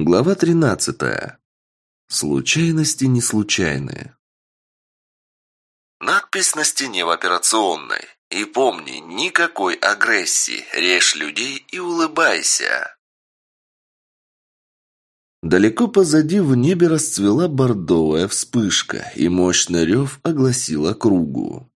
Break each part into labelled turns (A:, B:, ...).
A: Глава 13. Случайности не случайные. Надпись на стене в операционной. И помни, никакой агрессии. Режь людей и улыбайся. Далеко позади в небе расцвела бордовая вспышка, и мощный рев огласил округу.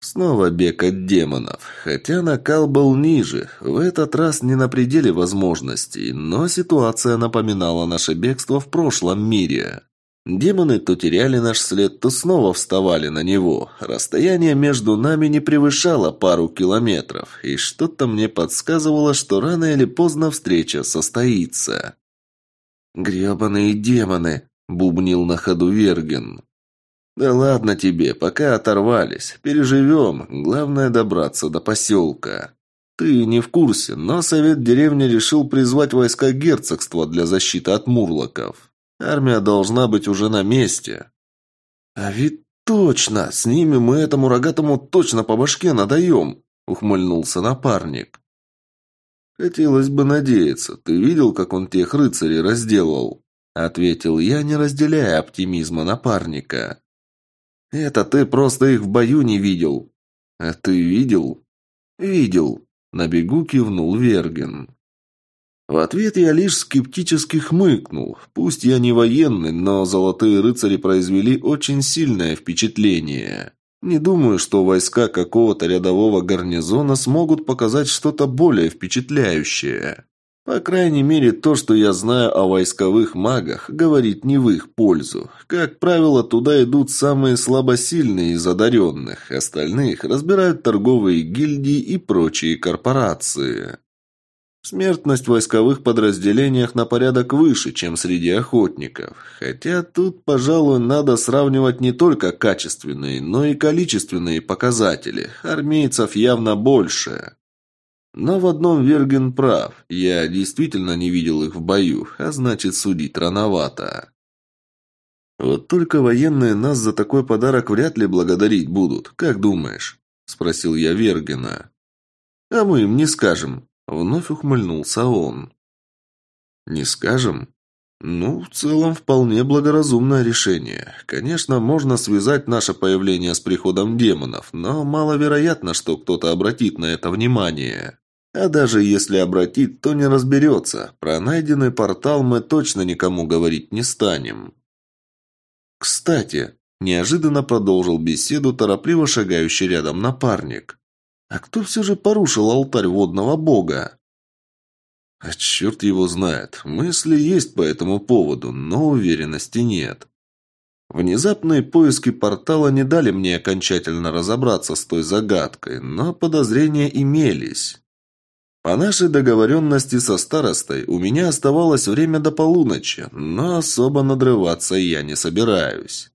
A: Снова бег от демонов. Хотя накал был ниже. В этот раз не на пределе возможностей, но ситуация напоминала наше бегство в прошлом мире. Демоны то теряли наш след, то снова вставали на него. Расстояние между нами не превышало пару километров, и что-то мне подсказывало, что рано или поздно встреча состоится. «Гребаные демоны!» – бубнил на ходу Верген. «Да ладно тебе, пока оторвались. Переживем. Главное добраться до поселка. Ты не в курсе, но совет деревни решил призвать войска герцогства для защиты от мурлоков. Армия должна быть уже на месте». «А ведь точно! С ними мы этому рогатому точно по башке надаем!» — ухмыльнулся напарник. «Хотелось бы надеяться. Ты видел, как он тех рыцарей разделал?» — ответил я, не разделяя оптимизма напарника. «Это ты просто их в бою не видел». «А ты видел?» «Видел», — на бегу кивнул Верген. В ответ я лишь скептически хмыкнул. Пусть я не военный, но золотые рыцари произвели очень сильное впечатление. Не думаю, что войска какого-то рядового гарнизона смогут показать что-то более впечатляющее. По крайней мере, то, что я знаю о войсковых магах, говорит не в их пользу. Как правило, туда идут самые слабосильные из одаренных, остальных разбирают торговые гильдии и прочие корпорации. Смертность в войсковых подразделениях на порядок выше, чем среди охотников. Хотя тут, пожалуй, надо сравнивать не только качественные, но и количественные показатели. Армейцев явно больше. Но в одном Верген прав. Я действительно не видел их в бою, а значит, судить рановато. «Вот только военные нас за такой подарок вряд ли благодарить будут. Как думаешь?» – спросил я Вергена. «А мы им не скажем», – вновь ухмыльнулся он. «Не скажем?» «Ну, в целом, вполне благоразумное решение. Конечно, можно связать наше появление с приходом демонов, но маловероятно, что кто-то обратит на это внимание. А даже если обратит, то не разберется. Про найденный портал мы точно никому говорить не станем». «Кстати», – неожиданно продолжил беседу торопливо шагающий рядом напарник. «А кто все же порушил алтарь водного бога?» А черт его знает. Мысли есть по этому поводу, но уверенности нет. Внезапные поиски портала не дали мне окончательно разобраться с той загадкой, но подозрения имелись. По нашей договоренности со старостой у меня оставалось время до полуночи, но особо надрываться я не собираюсь.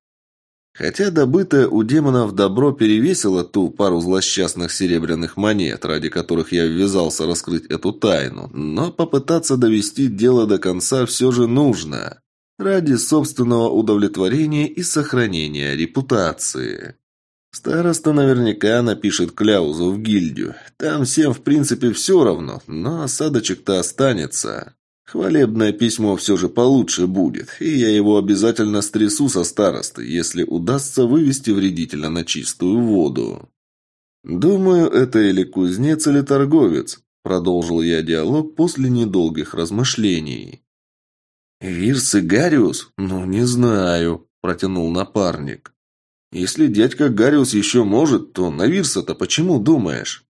A: Хотя добытое у демонов добро перевесило ту пару злосчастных серебряных монет, ради которых я ввязался раскрыть эту тайну, но попытаться довести дело до конца все же нужно. Ради собственного удовлетворения и сохранения репутации. Староста наверняка напишет кляузу в гильдию. Там всем в принципе все равно, но осадочек-то останется. Хвалебное письмо все же получше будет, и я его обязательно стрясу со старостой, если удастся вывести вредителя на чистую воду. Думаю, это или кузнец, или торговец, продолжил я диалог после недолгих размышлений. «Вирс и Гариус? Ну, не знаю», – протянул напарник. «Если дядька Гариус еще может, то на Вирса-то почему думаешь?»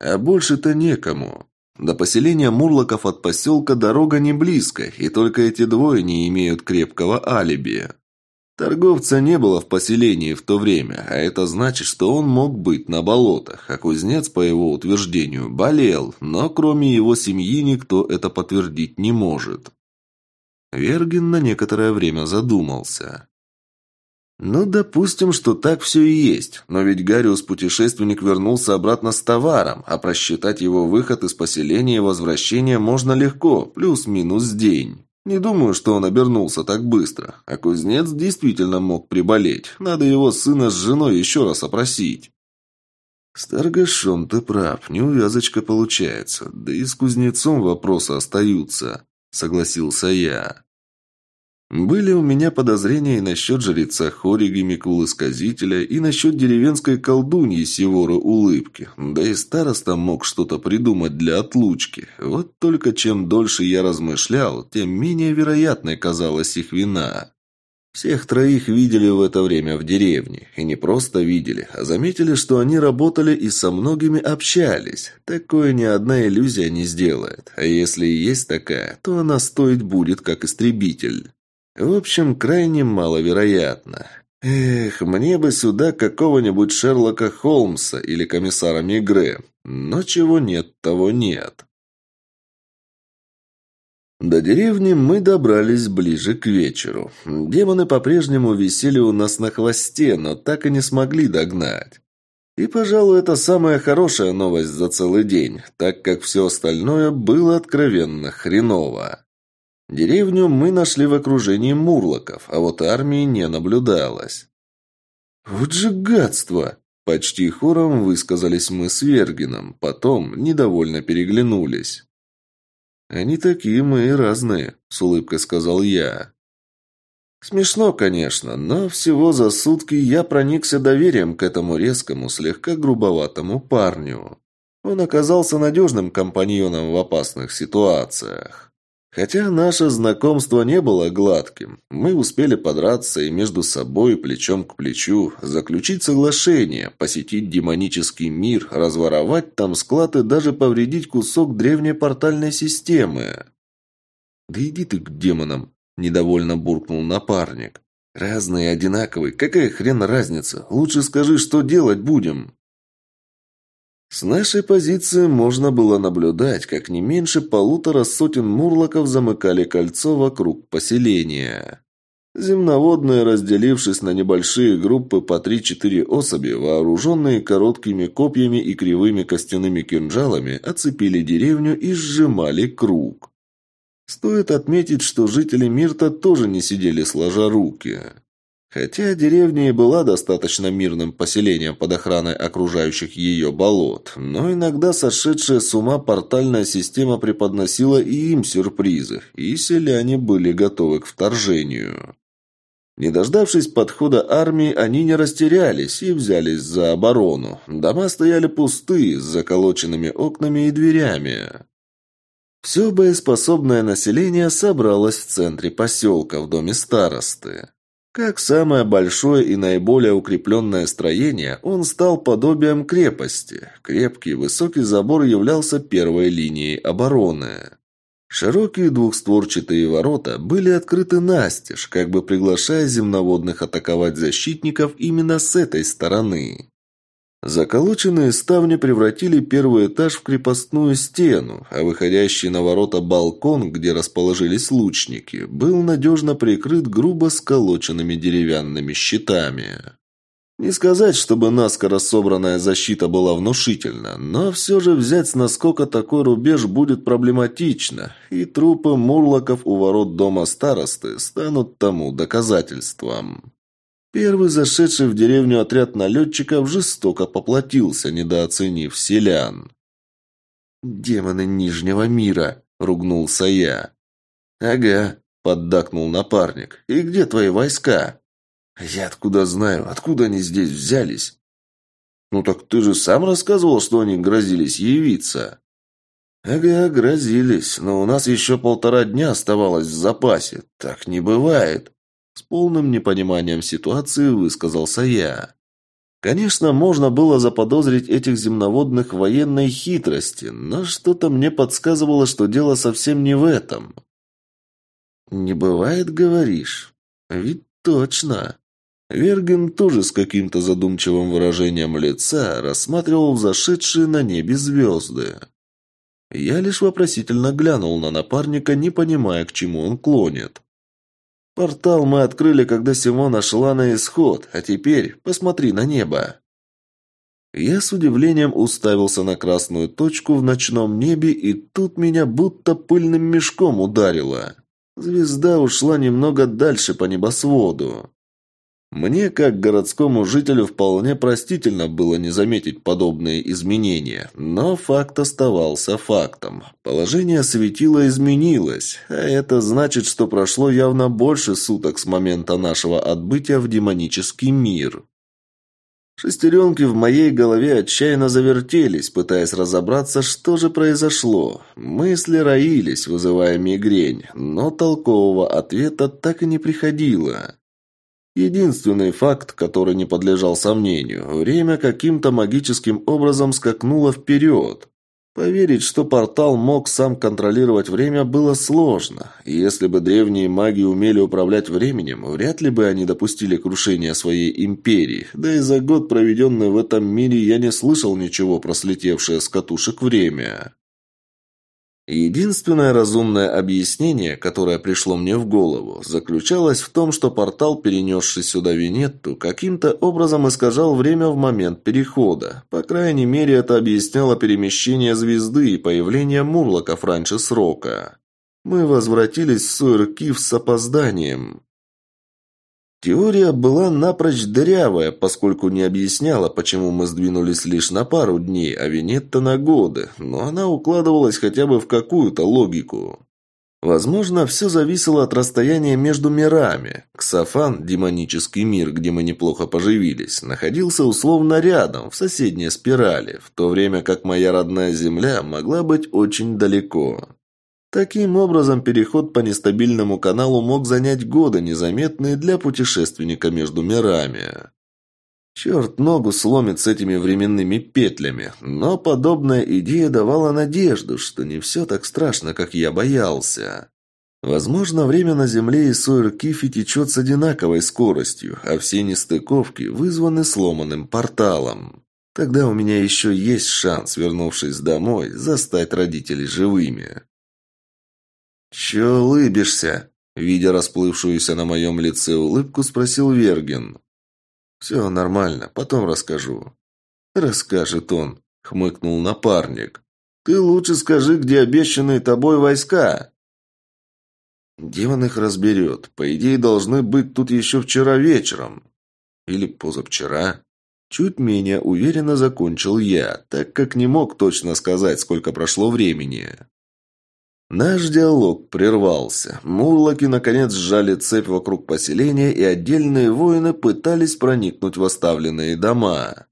A: «А больше-то некому. До поселения Мурлоков от поселка дорога не близко, и только эти двое не имеют крепкого алиби. Торговца не было в поселении в то время, а это значит, что он мог быть на болотах, а кузнец, по его утверждению, болел, но кроме его семьи никто это подтвердить не может. Вергин на некоторое время задумался. «Ну, допустим, что так все и есть. Но ведь Гариус-путешественник вернулся обратно с товаром, а просчитать его выход из поселения и возвращение можно легко, плюс-минус день. Не думаю, что он обернулся так быстро. А кузнец действительно мог приболеть. Надо его сына с женой еще раз опросить». «С торгашом ты прав, неувязочка получается. Да и с кузнецом вопросы остаются», — согласился я. Были у меня подозрения и насчет жреца Хориги Микулы-сказителя, и насчет деревенской колдуньи Севоры Улыбки. Да и староста мог что-то придумать для отлучки. Вот только чем дольше я размышлял, тем менее вероятной казалась их вина. Всех троих видели в это время в деревне. И не просто видели, а заметили, что они работали и со многими общались. Такое ни одна иллюзия не сделает. А если и есть такая, то она стоить будет как истребитель. В общем, крайне маловероятно. Эх, мне бы сюда какого-нибудь Шерлока Холмса или комиссара Мигре. Но чего нет, того нет. До деревни мы добрались ближе к вечеру. Демоны по-прежнему висели у нас на хвосте, но так и не смогли догнать. И, пожалуй, это самая хорошая новость за целый день, так как все остальное было откровенно хреново. Деревню мы нашли в окружении мурлоков, а вот армии не наблюдалось. «Вот же гадство!» Почти хором высказались мы с Вергином, потом недовольно переглянулись. «Они такие мы и разные», — с улыбкой сказал я. Смешно, конечно, но всего за сутки я проникся доверием к этому резкому, слегка грубоватому парню. Он оказался надежным компаньоном в опасных ситуациях. Хотя наше знакомство не было гладким, мы успели подраться и между собой, плечом к плечу, заключить соглашение, посетить демонический мир, разворовать там склад и даже повредить кусок древней портальной системы. «Да иди ты к демонам!» – недовольно буркнул напарник. «Разные, одинаковые. Какая хрен разница? Лучше скажи, что делать будем?» С нашей позиции можно было наблюдать, как не меньше полутора сотен мурлоков замыкали кольцо вокруг поселения. Земноводные, разделившись на небольшие группы по 3-4 особи, вооруженные короткими копьями и кривыми костяными кинжалами, оцепили деревню и сжимали круг. Стоит отметить, что жители Мирта тоже не сидели сложа руки. Хотя деревня и была достаточно мирным поселением под охраной окружающих ее болот, но иногда сошедшая с ума портальная система преподносила и им сюрпризы, и селяне были готовы к вторжению. Не дождавшись подхода армии, они не растерялись и взялись за оборону. Дома стояли пустые, с заколоченными окнами и дверями. Все боеспособное население собралось в центре поселка, в доме старосты. Как самое большое и наиболее укрепленное строение, он стал подобием крепости. Крепкий высокий забор являлся первой линией обороны. Широкие двухстворчатые ворота были открыты настежь, как бы приглашая земноводных атаковать защитников именно с этой стороны. Заколоченные ставни превратили первый этаж в крепостную стену, а выходящий на ворота балкон, где расположились лучники, был надежно прикрыт грубо сколоченными деревянными щитами. Не сказать, чтобы наскоро собранная защита была внушительна, но все же взять с наскока такой рубеж будет проблематично, и трупы мурлоков у ворот дома старосты станут тому доказательством. Первый зашедший в деревню отряд налетчиков жестоко поплатился, недооценив селян. «Демоны Нижнего мира!» – ругнулся я. «Ага», – поддакнул напарник. «И где твои войска?» «Я откуда знаю? Откуда они здесь взялись?» «Ну так ты же сам рассказывал, что они грозились явиться». «Ага, грозились, но у нас еще полтора дня оставалось в запасе. Так не бывает». С полным непониманием ситуации высказался я. Конечно, можно было заподозрить этих земноводных военной хитрости, но что-то мне подсказывало, что дело совсем не в этом. «Не бывает, говоришь? Ведь точно». Верген тоже с каким-то задумчивым выражением лица рассматривал зашедшие на небе звезды. Я лишь вопросительно глянул на напарника, не понимая, к чему он клонит. Портал мы открыли, когда Симона шла на исход, а теперь посмотри на небо. Я с удивлением уставился на красную точку в ночном небе, и тут меня будто пыльным мешком ударило. Звезда ушла немного дальше по небосводу. Мне, как городскому жителю, вполне простительно было не заметить подобные изменения, но факт оставался фактом. Положение светила изменилось, а это значит, что прошло явно больше суток с момента нашего отбытия в демонический мир. Шестеренки в моей голове отчаянно завертелись, пытаясь разобраться, что же произошло. Мысли роились, вызывая мигрень, но толкового ответа так и не приходило. Единственный факт, который не подлежал сомнению, время каким-то магическим образом скакнуло вперед. Поверить, что портал мог сам контролировать время, было сложно. И если бы древние маги умели управлять временем, вряд ли бы они допустили крушения своей империи. Да и за год, проведенный в этом мире, я не слышал ничего про слетевшее с катушек время. Единственное разумное объяснение, которое пришло мне в голову, заключалось в том, что портал, перенесший сюда Венетту, каким-то образом искажал время в момент перехода. По крайней мере, это объясняло перемещение звезды и появление мурлоков раньше срока. Мы возвратились в Суэркив с опозданием. Теория была напрочь дырявая, поскольку не объясняла, почему мы сдвинулись лишь на пару дней, а Венетта на годы, но она укладывалась хотя бы в какую-то логику. Возможно, все зависело от расстояния между мирами. Ксафан, демонический мир, где мы неплохо поживились, находился условно рядом, в соседней спирали, в то время как моя родная Земля могла быть очень далеко. Таким образом, переход по нестабильному каналу мог занять годы, незаметные для путешественника между мирами. Черт ногу сломит с этими временными петлями, но подобная идея давала надежду, что не все так страшно, как я боялся. Возможно, время на Земле и Сойер-Кифи течет с одинаковой скоростью, а все нестыковки вызваны сломанным порталом. Тогда у меня еще есть шанс, вернувшись домой, застать родителей живыми. «Чё улыбишься?» Видя расплывшуюся на моем лице улыбку, спросил Вергин. «Все нормально, потом расскажу». «Расскажет он», — хмыкнул напарник. «Ты лучше скажи, где обещанные тобой войска». Демон их разберет. По идее, должны быть тут еще вчера вечером. Или позавчера. Чуть менее уверенно закончил я, так как не мог точно сказать, сколько прошло времени. Наш диалог прервался. Мурлоки наконец сжали цепь вокруг поселения, и отдельные воины пытались проникнуть в оставленные дома.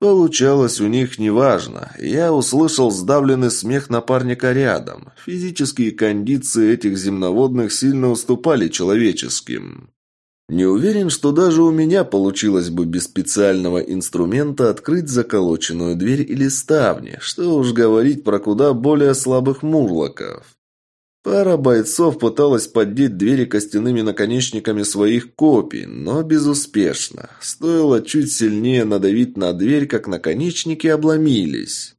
A: Получалось у них неважно. Я услышал сдавленный смех напарника рядом. Физические кондиции этих земноводных сильно уступали человеческим. Не уверен, что даже у меня получилось бы без специального инструмента открыть заколоченную дверь или ставни, что уж говорить про куда более слабых мурлоков. Пара бойцов пыталась поддеть двери костяными наконечниками своих копий, но безуспешно. Стоило чуть сильнее надавить на дверь, как наконечники обломились.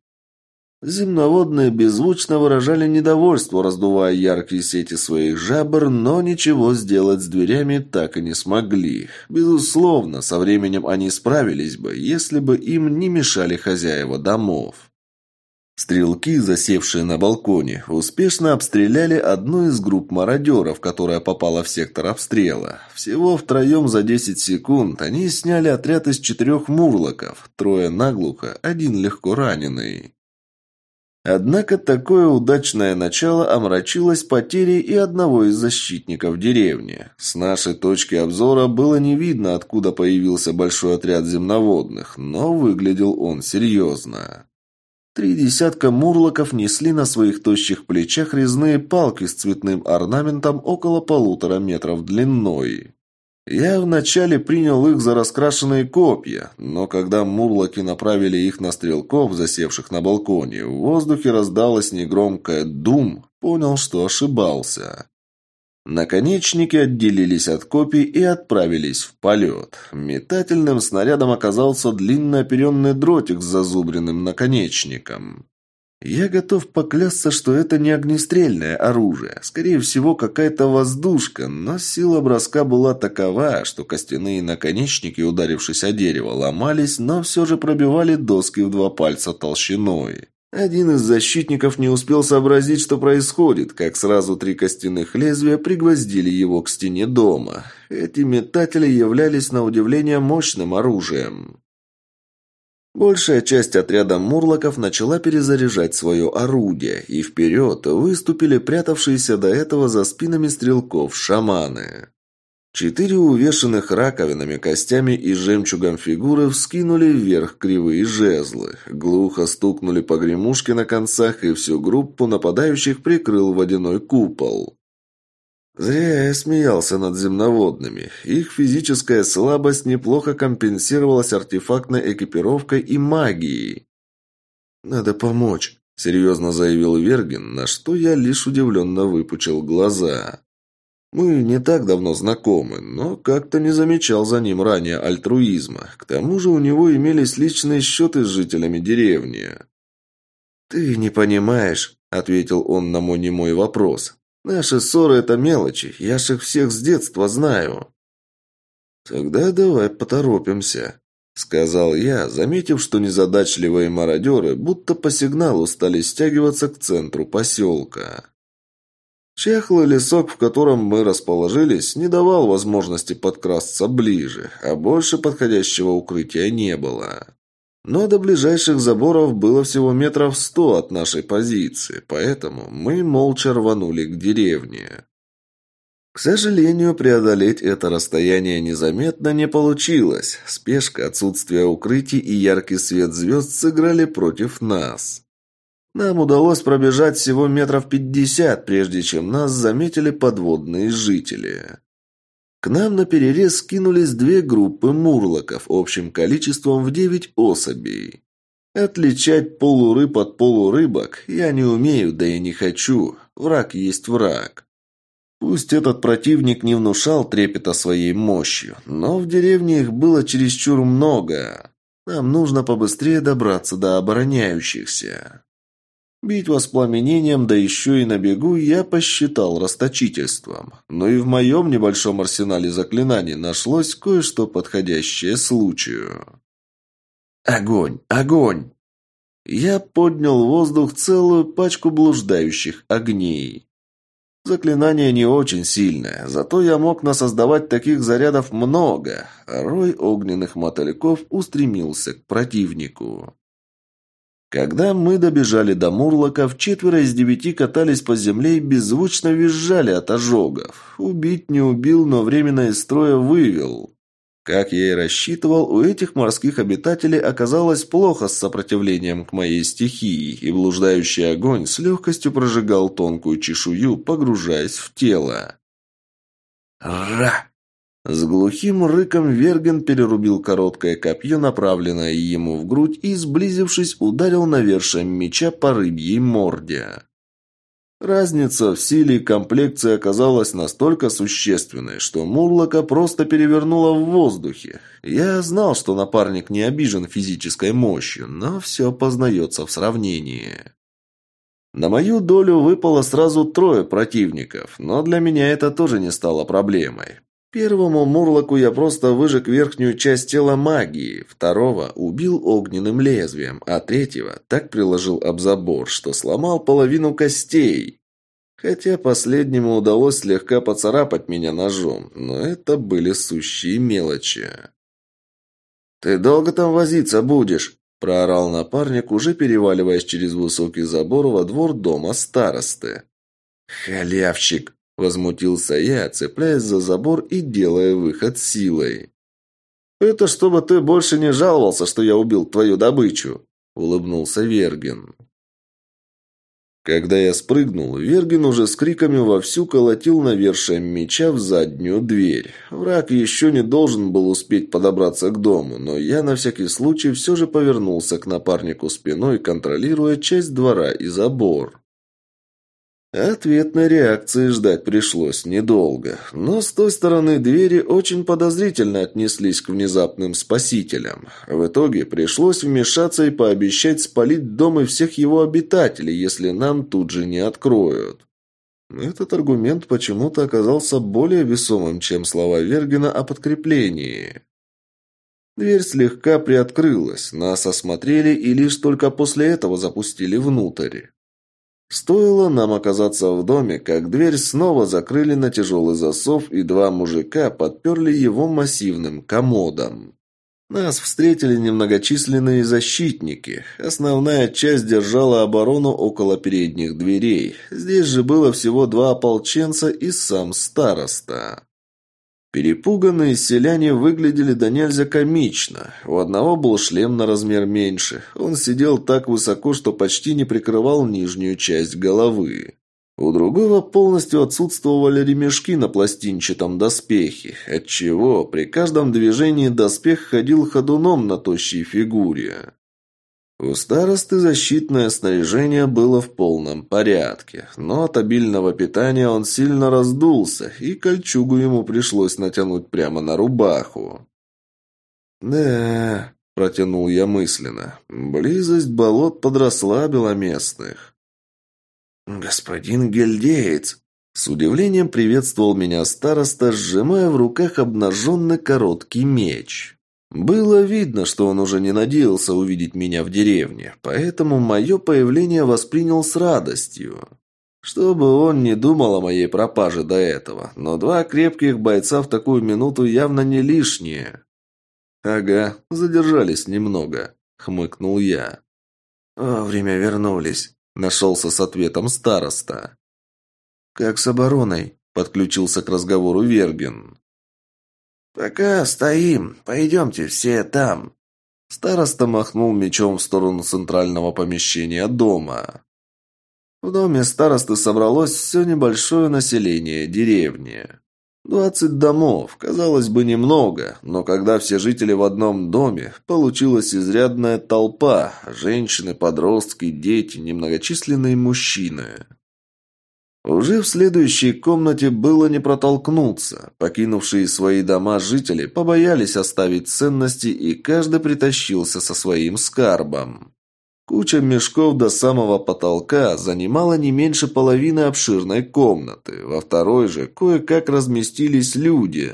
A: Земноводные беззвучно выражали недовольство, раздувая яркие сети своих жабр, но ничего сделать с дверями так и не смогли. Безусловно, со временем они справились бы, если бы им не мешали хозяева домов. Стрелки, засевшие на балконе, успешно обстреляли одну из групп мародеров, которая попала в сектор обстрела. Всего втроем за 10 секунд они сняли отряд из четырех мурлоков, трое наглухо, один легко раненый. Однако такое удачное начало омрачилось потерей и одного из защитников деревни. С нашей точки обзора было не видно, откуда появился большой отряд земноводных, но выглядел он серьезно. Три десятка мурлоков несли на своих тощих плечах резные палки с цветным орнаментом около полутора метров длиной. Я вначале принял их за раскрашенные копья, но когда мурлоки направили их на стрелков, засевших на балконе, в воздухе раздалось негромкое «дум», понял, что ошибался. Наконечники отделились от копий и отправились в полет. Метательным снарядом оказался длинно оперенный дротик с зазубренным наконечником. Я готов поклясться, что это не огнестрельное оружие. Скорее всего, какая-то воздушка, но сила броска была такова, что костяные наконечники, ударившись о дерево, ломались, но все же пробивали доски в два пальца толщиной. Один из защитников не успел сообразить, что происходит, как сразу три костяных лезвия пригвоздили его к стене дома. Эти метатели являлись на удивление мощным оружием. Большая часть отряда мурлоков начала перезаряжать свое орудие, и вперед выступили прятавшиеся до этого за спинами стрелков шаманы. Четыре увешанных раковинами, костями и жемчугом фигуры вскинули вверх кривые жезлы. Глухо стукнули по гремушке на концах, и всю группу нападающих прикрыл водяной купол. Зря я смеялся над земноводными. Их физическая слабость неплохо компенсировалась артефактной экипировкой и магией. «Надо помочь», — серьезно заявил Вергин, на что я лишь удивленно выпучил глаза. Мы не так давно знакомы, но как-то не замечал за ним ранее альтруизма. К тому же у него имелись личные счеты с жителями деревни. «Ты не понимаешь», — ответил он на мой немой вопрос. «Наши ссоры — это мелочи, я ж их всех с детства знаю». «Тогда давай поторопимся», — сказал я, заметив, что незадачливые мародеры будто по сигналу стали стягиваться к центру поселка. Чахлый лесок, в котором мы расположились, не давал возможности подкрасться ближе, а больше подходящего укрытия не было. Но до ближайших заборов было всего метров сто от нашей позиции, поэтому мы молча рванули к деревне. К сожалению, преодолеть это расстояние незаметно не получилось. Спешка, отсутствие укрытий и яркий свет звезд сыграли против нас. Нам удалось пробежать всего метров пятьдесят, прежде чем нас заметили подводные жители. К нам на перерез скинулись две группы мурлоков общим количеством в девять особей. Отличать полурыб от полурыбок я не умею, да и не хочу. Враг есть враг. Пусть этот противник не внушал трепета своей мощью, но в деревне их было чересчур много. Нам нужно побыстрее добраться до обороняющихся. Бить воспламенением, да еще и на бегу, я посчитал расточительством. Но и в моем небольшом арсенале заклинаний нашлось кое-что подходящее случаю. Огонь! Огонь! Я поднял в воздух целую пачку блуждающих огней. Заклинание не очень сильное, зато я мог насоздавать таких зарядов много, рой огненных мотыльков устремился к противнику. Когда мы добежали до Мурлоков, четверо из девяти катались по земле и беззвучно визжали от ожогов. Убить не убил, но временно из строя вывел. Как я и рассчитывал, у этих морских обитателей оказалось плохо с сопротивлением к моей стихии, и блуждающий огонь с легкостью прожигал тонкую чешую, погружаясь в тело. «Ра!» С глухим рыком Верген перерубил короткое копье, направленное ему в грудь, и, сблизившись, ударил навершием меча по рыбьей морде. Разница в силе и комплекции оказалась настолько существенной, что Мурлока просто перевернула в воздухе. Я знал, что напарник не обижен физической мощью, но все познается в сравнении. На мою долю выпало сразу трое противников, но для меня это тоже не стало проблемой. Первому Мурлоку я просто выжег верхнюю часть тела магии, второго убил огненным лезвием, а третьего так приложил об забор, что сломал половину костей. Хотя последнему удалось слегка поцарапать меня ножом, но это были сущие мелочи. «Ты долго там возиться будешь?» – проорал напарник, уже переваливаясь через высокий забор во двор дома старосты. «Халявщик!» Возмутился я, цепляясь за забор и делая выход силой. «Это чтобы ты больше не жаловался, что я убил твою добычу», — улыбнулся Вергин. Когда я спрыгнул, Вергин уже с криками вовсю колотил навершием меча в заднюю дверь. Враг еще не должен был успеть подобраться к дому, но я на всякий случай все же повернулся к напарнику спиной, контролируя часть двора и забор. Ответной реакции ждать пришлось недолго, но с той стороны двери очень подозрительно отнеслись к внезапным спасителям. В итоге пришлось вмешаться и пообещать спалить дом и всех его обитателей, если нам тут же не откроют. Этот аргумент почему-то оказался более весомым, чем слова Вергина о подкреплении. Дверь слегка приоткрылась, нас осмотрели и лишь только после этого запустили внутрь. Стоило нам оказаться в доме, как дверь снова закрыли на тяжелый засов, и два мужика подперли его массивным комодом. Нас встретили немногочисленные защитники. Основная часть держала оборону около передних дверей. Здесь же было всего два ополченца и сам староста. Перепуганные селяне выглядели до нельзя комично. У одного был шлем на размер меньше. Он сидел так высоко, что почти не прикрывал нижнюю часть головы. У другого полностью отсутствовали ремешки на пластинчатом доспехе, отчего при каждом движении доспех ходил ходуном на тощей фигуре. У старосты защитное снаряжение было в полном порядке, но от обильного питания он сильно раздулся, и кольчугу ему пришлось натянуть прямо на рубаху. «Да», — протянул я мысленно, — «близость болот подрасслабила местных». «Господин Гельдеец», — с удивлением приветствовал меня староста, сжимая в руках обнаженный короткий меч. Было видно, что он уже не надеялся увидеть меня в деревне, поэтому мое появление воспринял с радостью. Чтобы он не думал о моей пропаже до этого, но два крепких бойца в такую минуту явно не лишние. «Ага, задержались немного», — хмыкнул я. «Вовремя вернулись», — нашелся с ответом староста. «Как с обороной?» — подключился к разговору Верген. «Пока стоим. Пойдемте все там». Староста махнул мечом в сторону центрального помещения дома. В доме старосты собралось все небольшое население деревни. Двадцать домов, казалось бы, немного, но когда все жители в одном доме, получилась изрядная толпа – женщины, подростки, дети, немногочисленные мужчины. Уже в следующей комнате было не протолкнуться. Покинувшие свои дома жители побоялись оставить ценности, и каждый притащился со своим скарбом. Куча мешков до самого потолка занимала не меньше половины обширной комнаты. Во второй же кое-как разместились люди.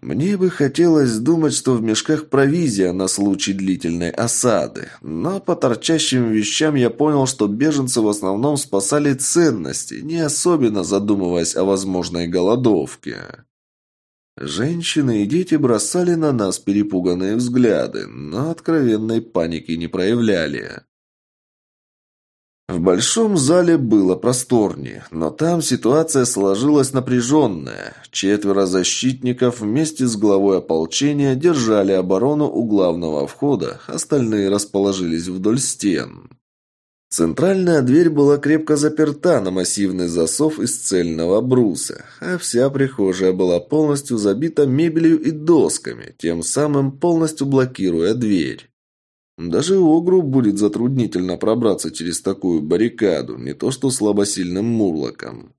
A: Мне бы хотелось думать, что в мешках провизия на случай длительной осады, но по торчащим вещам я понял, что беженцы в основном спасали ценности, не особенно задумываясь о возможной голодовке. Женщины и дети бросали на нас перепуганные взгляды, но откровенной паники не проявляли. В большом зале было просторнее, но там ситуация сложилась напряженная. Четверо защитников вместе с главой ополчения держали оборону у главного входа, остальные расположились вдоль стен. Центральная дверь была крепко заперта на массивный засов из цельного бруса, а вся прихожая была полностью забита мебелью и досками, тем самым полностью блокируя дверь. Даже Огру будет затруднительно пробраться через такую баррикаду, не то что слабосильным мурлоком.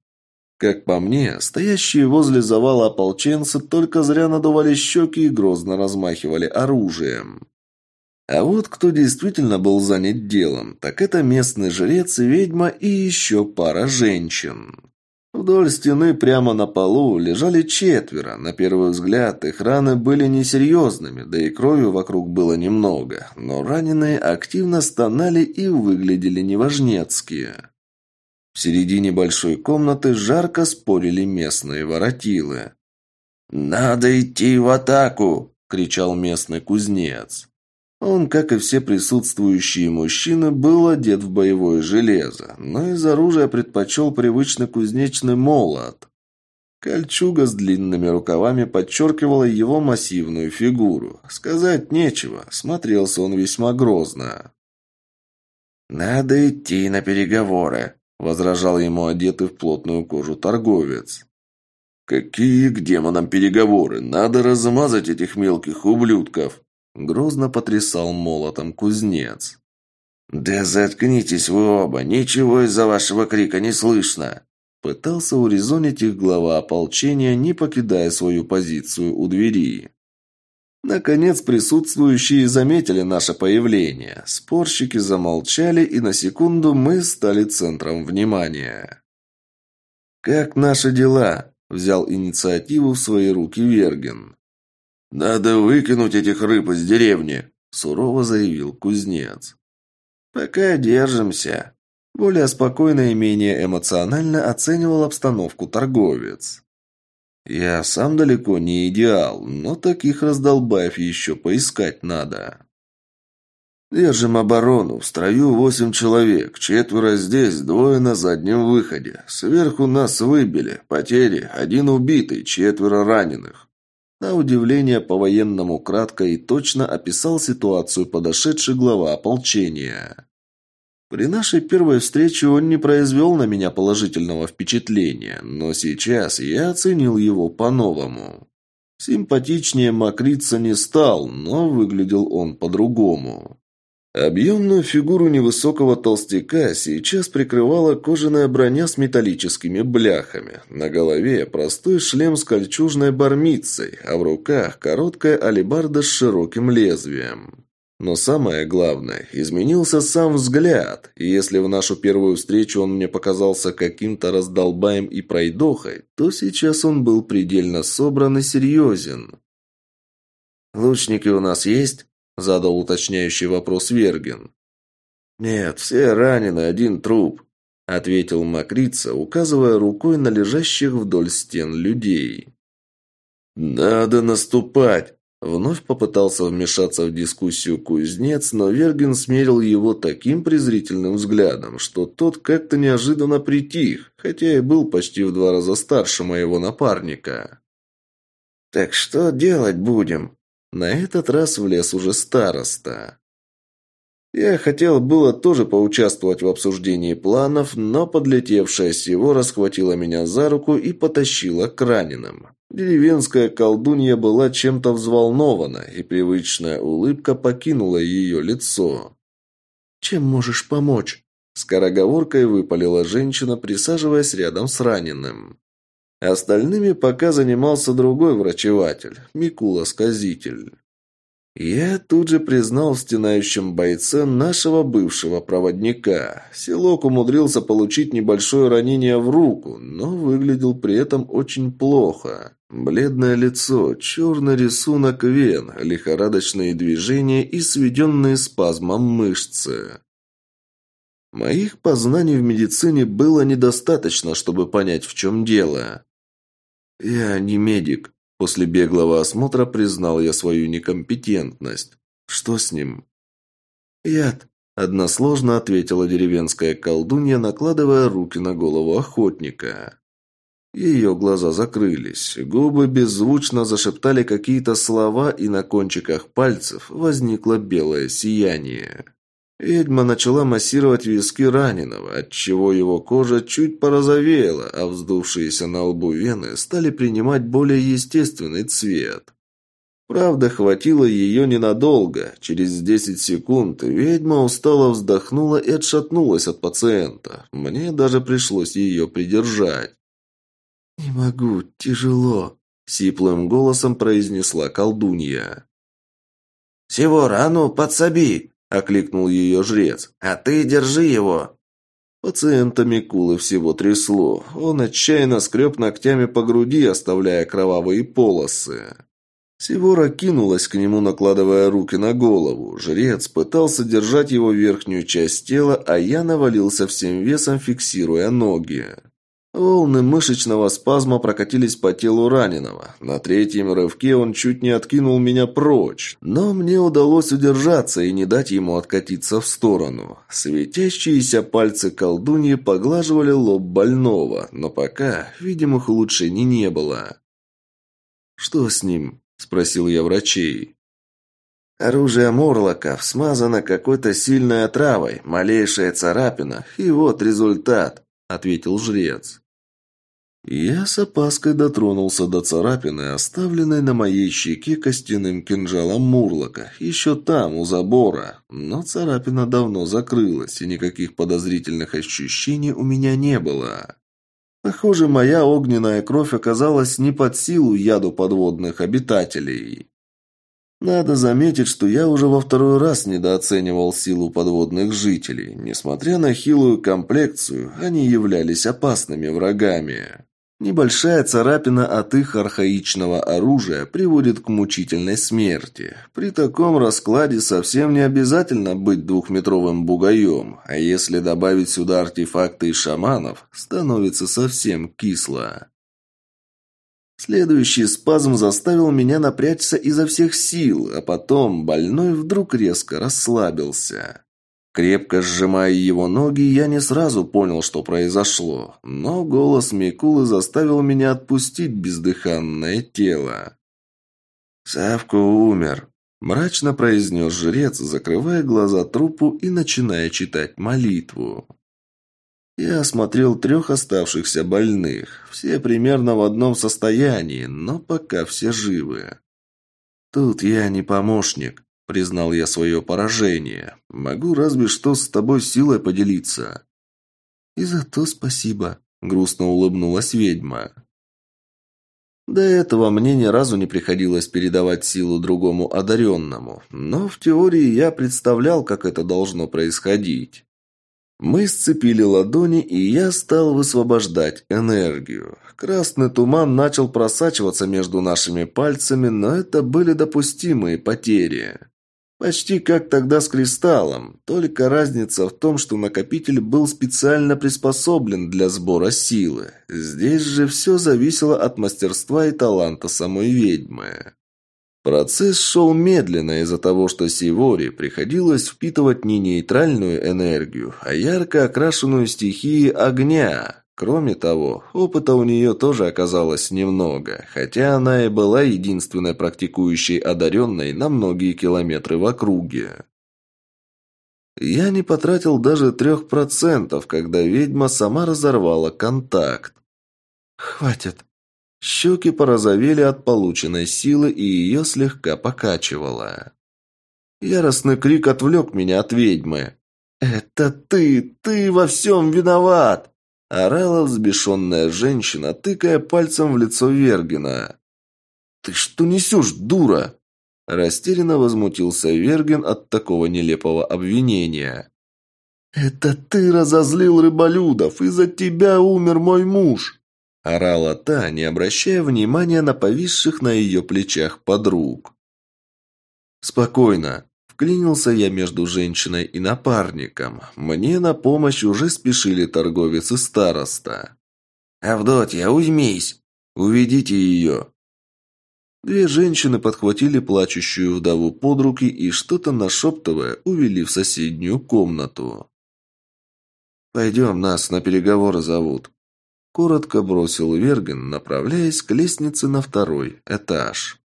A: Как по мне, стоящие возле завала ополченцы только зря надували щеки и грозно размахивали оружием. А вот кто действительно был занят делом, так это местный жрец ведьма и еще пара женщин. Вдоль стены прямо на полу лежали четверо. На первый взгляд их раны были несерьезными, да и крови вокруг было немного. Но раненые активно стонали и выглядели неважнецкие. В середине большой комнаты жарко спорили местные воротилы. «Надо идти в атаку!» – кричал местный кузнец. Он, как и все присутствующие мужчины, был одет в боевое железо, но из оружия предпочел привычный кузнечный молот. Кольчуга с длинными рукавами подчеркивала его массивную фигуру. Сказать нечего, смотрелся он весьма грозно. «Надо идти на переговоры», — возражал ему одетый в плотную кожу торговец. «Какие к демонам переговоры? Надо размазать этих мелких ублюдков!» Грозно потрясал молотом кузнец. «Да заткнитесь вы оба, ничего из-за вашего крика не слышно!» Пытался урезонить их глава ополчения, не покидая свою позицию у двери. Наконец присутствующие заметили наше появление. Спорщики замолчали, и на секунду мы стали центром внимания. «Как наши дела?» – взял инициативу в свои руки Верген. «Надо выкинуть этих рыб из деревни», – сурово заявил кузнец.
B: «Пока держимся», – более спокойно и менее эмоционально оценивал обстановку торговец.
A: «Я сам далеко не идеал, но таких раздолбаев еще поискать надо». «Держим оборону. В строю восемь человек. Четверо здесь, двое на заднем выходе. Сверху нас выбили. Потери. Один убитый, четверо раненых». На удивление по-военному кратко и точно описал ситуацию подошедший глава ополчения. При нашей первой встрече он не произвел на меня положительного впечатления, но сейчас я оценил его по-новому. Симпатичнее мокриться не стал, но выглядел он по-другому. Объемную фигуру невысокого толстяка сейчас прикрывала кожаная броня с металлическими бляхами. На голове простой шлем с кольчужной бармицей, а в руках короткая алебарда с широким лезвием. Но самое главное, изменился сам взгляд, и если в нашу первую встречу он мне показался каким-то раздолбаем и пройдохой, то сейчас он был предельно собран и серьезен. «Лучники у нас есть?» Задал уточняющий вопрос Верген. «Нет, все ранены, один труп», — ответил Макрица, указывая рукой на лежащих вдоль стен людей. «Надо наступать!» Вновь попытался вмешаться в дискуссию кузнец, но Верген смерил его таким презрительным взглядом, что тот как-то неожиданно притих, хотя и был почти в два раза старше моего напарника. «Так что делать будем?» На этот раз влез уже староста. Я хотел было тоже поучаствовать в обсуждении планов, но подлетевшая Севора схватила меня за руку и потащила к раненым. Деревенская колдунья была чем-то взволнована, и привычная улыбка покинула ее лицо. «Чем можешь помочь?» Скороговоркой выпалила женщина, присаживаясь рядом с раненым. Остальными пока занимался другой врачеватель, Микула-сказитель. Я тут же признал в стенающем бойце нашего бывшего проводника. Селок умудрился получить небольшое ранение в руку, но выглядел при этом очень плохо. Бледное лицо, черный рисунок вен, лихорадочные движения и сведенные спазмом мышцы. Моих познаний в медицине было недостаточно, чтобы понять, в чем дело. «Я не медик», – после беглого осмотра признал я свою некомпетентность. «Что с ним?» «Яд», – односложно ответила деревенская колдунья, накладывая руки на голову охотника. Ее глаза закрылись, губы беззвучно зашептали какие-то слова, и на кончиках пальцев возникло белое сияние. Ведьма начала массировать виски раненого, отчего его кожа чуть порозовела, а вздувшиеся на лбу вены стали принимать более естественный цвет. Правда, хватило ее ненадолго. Через десять секунд ведьма устало вздохнула и отшатнулась от пациента. Мне даже пришлось ее придержать. «Не могу, тяжело», — сиплым голосом произнесла колдунья.
B: «Севора, а ну, подсоби!» Окликнул ее жрец. «А ты держи его!»
A: Пациента Микулы всего трясло. Он отчаянно скреб ногтями по груди, оставляя кровавые полосы. Сивора кинулась к нему, накладывая руки на голову. Жрец пытался держать его верхнюю часть тела, а я навалился всем весом, фиксируя ноги. Волны мышечного спазма прокатились по телу раненого. На третьем рывке он чуть не откинул меня прочь, но мне удалось удержаться и не дать ему откатиться в сторону. Светящиеся пальцы колдуньи поглаживали лоб больного, но пока видимых улучшений не было. «Что с ним?» – спросил я врачей.
B: Оружие Морлоков смазано какой-то сильной отравой, малейшая царапина, и вот результат, ответил жрец.
A: Я с опаской дотронулся до царапины, оставленной на моей щеке костяным кинжалом Мурлока, еще там, у забора. Но царапина давно закрылась, и никаких подозрительных ощущений у меня не было. Похоже, моя огненная кровь оказалась не под силу яду подводных обитателей. Надо заметить, что я уже во второй раз недооценивал силу подводных жителей. Несмотря на хилую комплекцию, они являлись опасными врагами. Небольшая царапина от их архаичного оружия приводит к мучительной смерти. При таком раскладе совсем не обязательно быть двухметровым бугаем, а если добавить сюда артефакты из шаманов, становится совсем кисло. Следующий спазм заставил меня напрячься изо всех сил, а потом больной вдруг резко расслабился. Крепко сжимая его ноги, я не сразу понял, что произошло, но голос Микулы заставил меня отпустить бездыханное тело. «Савку умер», – мрачно произнес жрец, закрывая глаза трупу и начиная читать молитву. Я осмотрел трех оставшихся больных. Все примерно в одном состоянии, но пока все живы. Тут я не помощник. Признал я свое поражение. Могу разве что с тобой силой поделиться. И за то спасибо, грустно улыбнулась ведьма. До этого мне ни разу не приходилось передавать силу другому одаренному, но в теории я представлял, как это должно происходить. Мы сцепили ладони, и я стал высвобождать энергию. Красный туман начал просачиваться между нашими пальцами, но это были допустимые потери. Почти как тогда с кристаллом, только разница в том, что накопитель был специально приспособлен для сбора силы. Здесь же все зависело от мастерства и таланта самой ведьмы. Процесс шел медленно из-за того, что Сивори приходилось впитывать не нейтральную энергию, а ярко окрашенную стихией огня. Кроме того, опыта у нее тоже оказалось немного, хотя она и была единственной практикующей одаренной на многие километры в округе. Я не потратил даже трех процентов, когда ведьма сама разорвала контакт. «Хватит!» Щеки порозовели от полученной силы, и ее слегка покачивало. Яростный крик отвлек меня от ведьмы. «Это ты! Ты во всем виноват!» Орала взбешенная женщина, тыкая пальцем в лицо Вергина. «Ты что несешь, дура?» Растерянно возмутился Верген от такого нелепого обвинения. «Это ты разозлил рыболюдов! Из-за тебя умер мой муж!» Орала та, не обращая внимания на повисших на ее плечах подруг. «Спокойно!» Вклинился я между женщиной и напарником. Мне на помощь уже спешили торговец и староста. «Авдотья, уймись! Уведите ее!» Две женщины подхватили плачущую вдову под руки и, что-то нашептывая, увели в соседнюю комнату. «Пойдем, нас на переговоры зовут», – коротко бросил Верген, направляясь к лестнице на второй этаж.